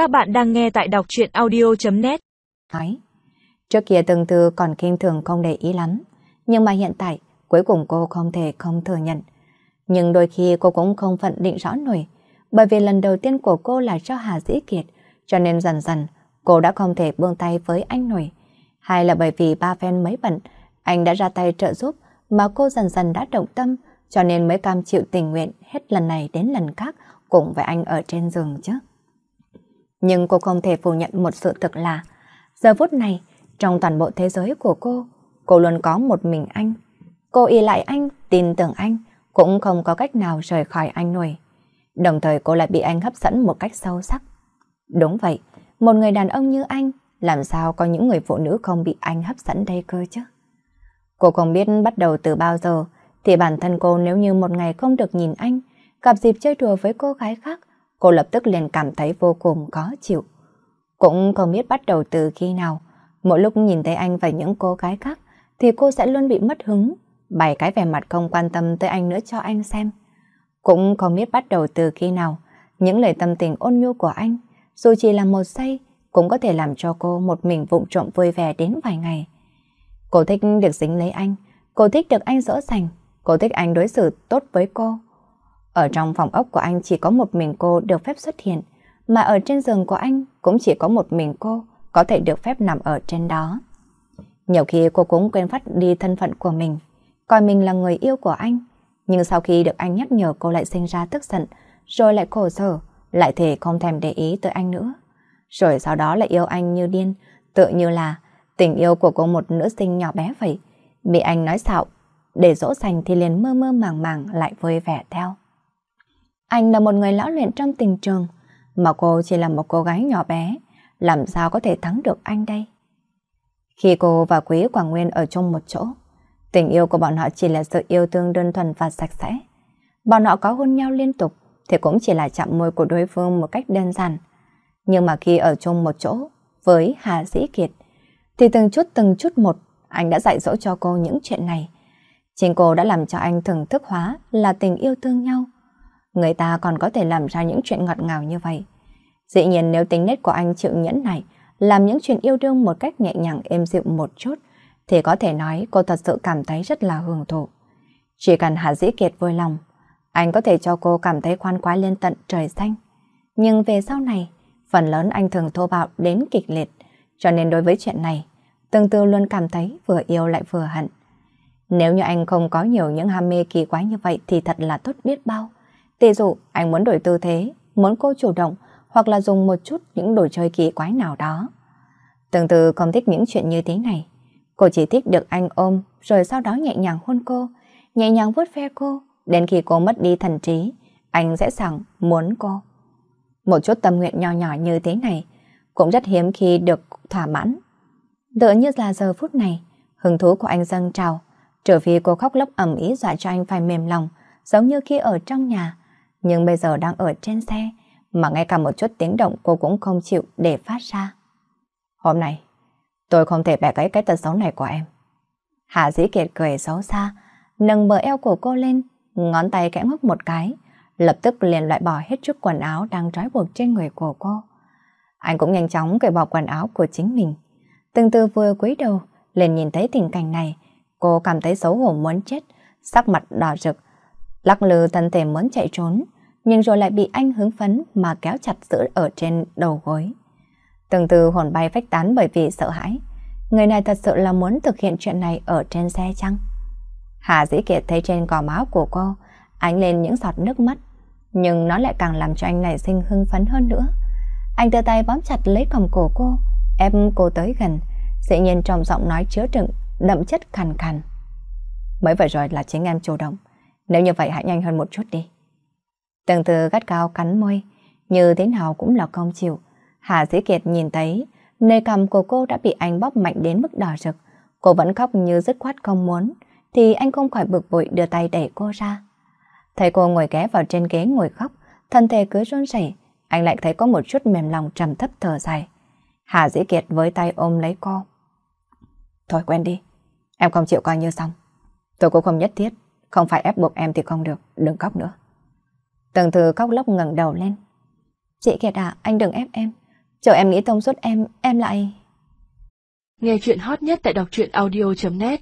Các bạn đang nghe tại đọc chuyện audio.net Nói, trước kia từng từ còn kinh thường không để ý lắm, nhưng mà hiện tại cuối cùng cô không thể không thừa nhận. Nhưng đôi khi cô cũng không phận định rõ nổi, bởi vì lần đầu tiên của cô là cho Hà Dĩ Kiệt, cho nên dần dần cô đã không thể buông tay với anh nổi. Hay là bởi vì ba phen mấy bận, anh đã ra tay trợ giúp mà cô dần dần đã động tâm, cho nên mới cam chịu tình nguyện hết lần này đến lần khác cùng với anh ở trên giường chứ. Nhưng cô không thể phủ nhận một sự thực là giờ phút này, trong toàn bộ thế giới của cô, cô luôn có một mình anh. Cô y lại anh, tin tưởng anh, cũng không có cách nào rời khỏi anh nổi. Đồng thời cô lại bị anh hấp dẫn một cách sâu sắc. Đúng vậy, một người đàn ông như anh, làm sao có những người phụ nữ không bị anh hấp dẫn đây cơ chứ? Cô không biết bắt đầu từ bao giờ, thì bản thân cô nếu như một ngày không được nhìn anh, gặp dịp chơi đùa với cô gái khác, cô lập tức liền cảm thấy vô cùng khó chịu. Cũng không biết bắt đầu từ khi nào, mỗi lúc nhìn thấy anh và những cô gái khác, thì cô sẽ luôn bị mất hứng, bày cái vẻ mặt không quan tâm tới anh nữa cho anh xem. Cũng không biết bắt đầu từ khi nào, những lời tâm tình ôn nhu của anh, dù chỉ là một giây, cũng có thể làm cho cô một mình vụng trộm vui vẻ đến vài ngày. Cô thích được dính lấy anh, cô thích được anh dỗ dành, cô thích anh đối xử tốt với cô. Ở trong phòng ốc của anh chỉ có một mình cô được phép xuất hiện, mà ở trên giường của anh cũng chỉ có một mình cô có thể được phép nằm ở trên đó. Nhiều khi cô cũng quên phát đi thân phận của mình, coi mình là người yêu của anh. Nhưng sau khi được anh nhắc nhở cô lại sinh ra tức giận, rồi lại khổ sở, lại thể không thèm để ý tới anh nữa. Rồi sau đó lại yêu anh như điên, tự như là tình yêu của cô một nữ sinh nhỏ bé vậy. Bị anh nói xạo, để dỗ dành thì liền mơ mơ màng màng lại vơi vẻ theo. Anh là một người lão luyện trong tình trường, mà cô chỉ là một cô gái nhỏ bé, làm sao có thể thắng được anh đây? Khi cô và Quý Quảng Nguyên ở chung một chỗ, tình yêu của bọn họ chỉ là sự yêu thương đơn thuần và sạch sẽ. Bọn họ có hôn nhau liên tục thì cũng chỉ là chạm môi của đối phương một cách đơn giản. Nhưng mà khi ở chung một chỗ với Hà Dĩ Kiệt, thì từng chút từng chút một anh đã dạy dỗ cho cô những chuyện này. Chính cô đã làm cho anh thưởng thức hóa là tình yêu thương nhau. Người ta còn có thể làm ra những chuyện ngọt ngào như vậy. Dĩ nhiên nếu tính nết của anh chịu nhẫn này, làm những chuyện yêu đương một cách nhẹ nhàng êm dịu một chút, thì có thể nói cô thật sự cảm thấy rất là hưởng thụ. Chỉ cần Hạ Dĩ Kiệt vui lòng, anh có thể cho cô cảm thấy khoan khoái lên tận trời xanh. Nhưng về sau này, phần lớn anh thường thô bạo đến kịch liệt, cho nên đối với chuyện này, tương tư luôn cảm thấy vừa yêu lại vừa hận. Nếu như anh không có nhiều những ham mê kỳ quái như vậy thì thật là tốt biết bao. Tỷ dụ anh muốn đổi tư thế, muốn cô chủ động hoặc là dùng một chút những đồ chơi kỳ quái nào đó. Tương tự không thích những chuyện như thế này. Cô chỉ thích được anh ôm rồi sau đó nhẹ nhàng hôn cô, nhẹ nhàng vuốt ve cô. Đến khi cô mất đi thần trí, anh sẽ sẵn muốn cô. Một chút tâm nguyện nhỏ nhỏ như thế này cũng rất hiếm khi được thỏa mãn. Tựa như là giờ phút này, hứng thú của anh dâng trào, trừ phi cô khóc lóc ẩm ý dọa cho anh phải mềm lòng, giống như khi ở trong nhà. Nhưng bây giờ đang ở trên xe, mà ngay cả một chút tiếng động cô cũng không chịu để phát ra. Hôm nay, tôi không thể bẻ gãy cái tật xấu này của em. Hạ Dĩ Kiệt cười xấu xa, nâng bờ eo của cô lên, ngón tay kẽ ngốc một cái, lập tức liền loại bỏ hết chút quần áo đang trói buộc trên người của cô. Anh cũng nhanh chóng cởi bỏ quần áo của chính mình. Từng từ vừa cúi đầu, liền nhìn thấy tình cảnh này, cô cảm thấy xấu hổ muốn chết, sắc mặt đỏ rực, lắc lư thân thể muốn chạy trốn, nhưng rồi lại bị anh hứng phấn mà kéo chặt giữ ở trên đầu gối. Từng từ hồn bay phách tán bởi vì sợ hãi. Người này thật sự là muốn thực hiện chuyện này ở trên xe chăng? Hà Dĩ Kiệt thấy trên cò máu của cô, ánh lên những giọt nước mắt, nhưng nó lại càng làm cho anh này sinh hưng phấn hơn nữa. Anh đưa tay bám chặt lấy còng cổ cô, ép cô tới gần, dĩ nhiên trong giọng nói chứa đựng, đậm chất khàn khàn. Mới vừa rồi là chính em chủ động, nếu như vậy hãy nhanh hơn một chút đi. Từng từ gắt cao cắn môi, như thế nào cũng là không chịu. Hà Dĩ Kiệt nhìn thấy, nơi cầm của cô đã bị anh bóp mạnh đến mức đỏ rực. Cô vẫn khóc như dứt khoát không muốn, thì anh không khỏi bực bội đưa tay đẩy cô ra. Thấy cô ngồi ghé vào trên ghế ngồi khóc, thân thể cứ run rẩy, anh lại thấy có một chút mềm lòng trầm thấp thở dài. Hà Dĩ Kiệt với tay ôm lấy cô. Thôi quen đi, em không chịu coi như xong. Tôi cũng không nhất thiết, không phải ép buộc em thì không được, đừng khóc nữa. Tần Thư khóc lóc ngẩng đầu lên. Chị Kiệt à, anh đừng ép em. Chờ em nghĩ thông suốt em, em lại... Nghe chuyện hot nhất tại đọc truyện audio.net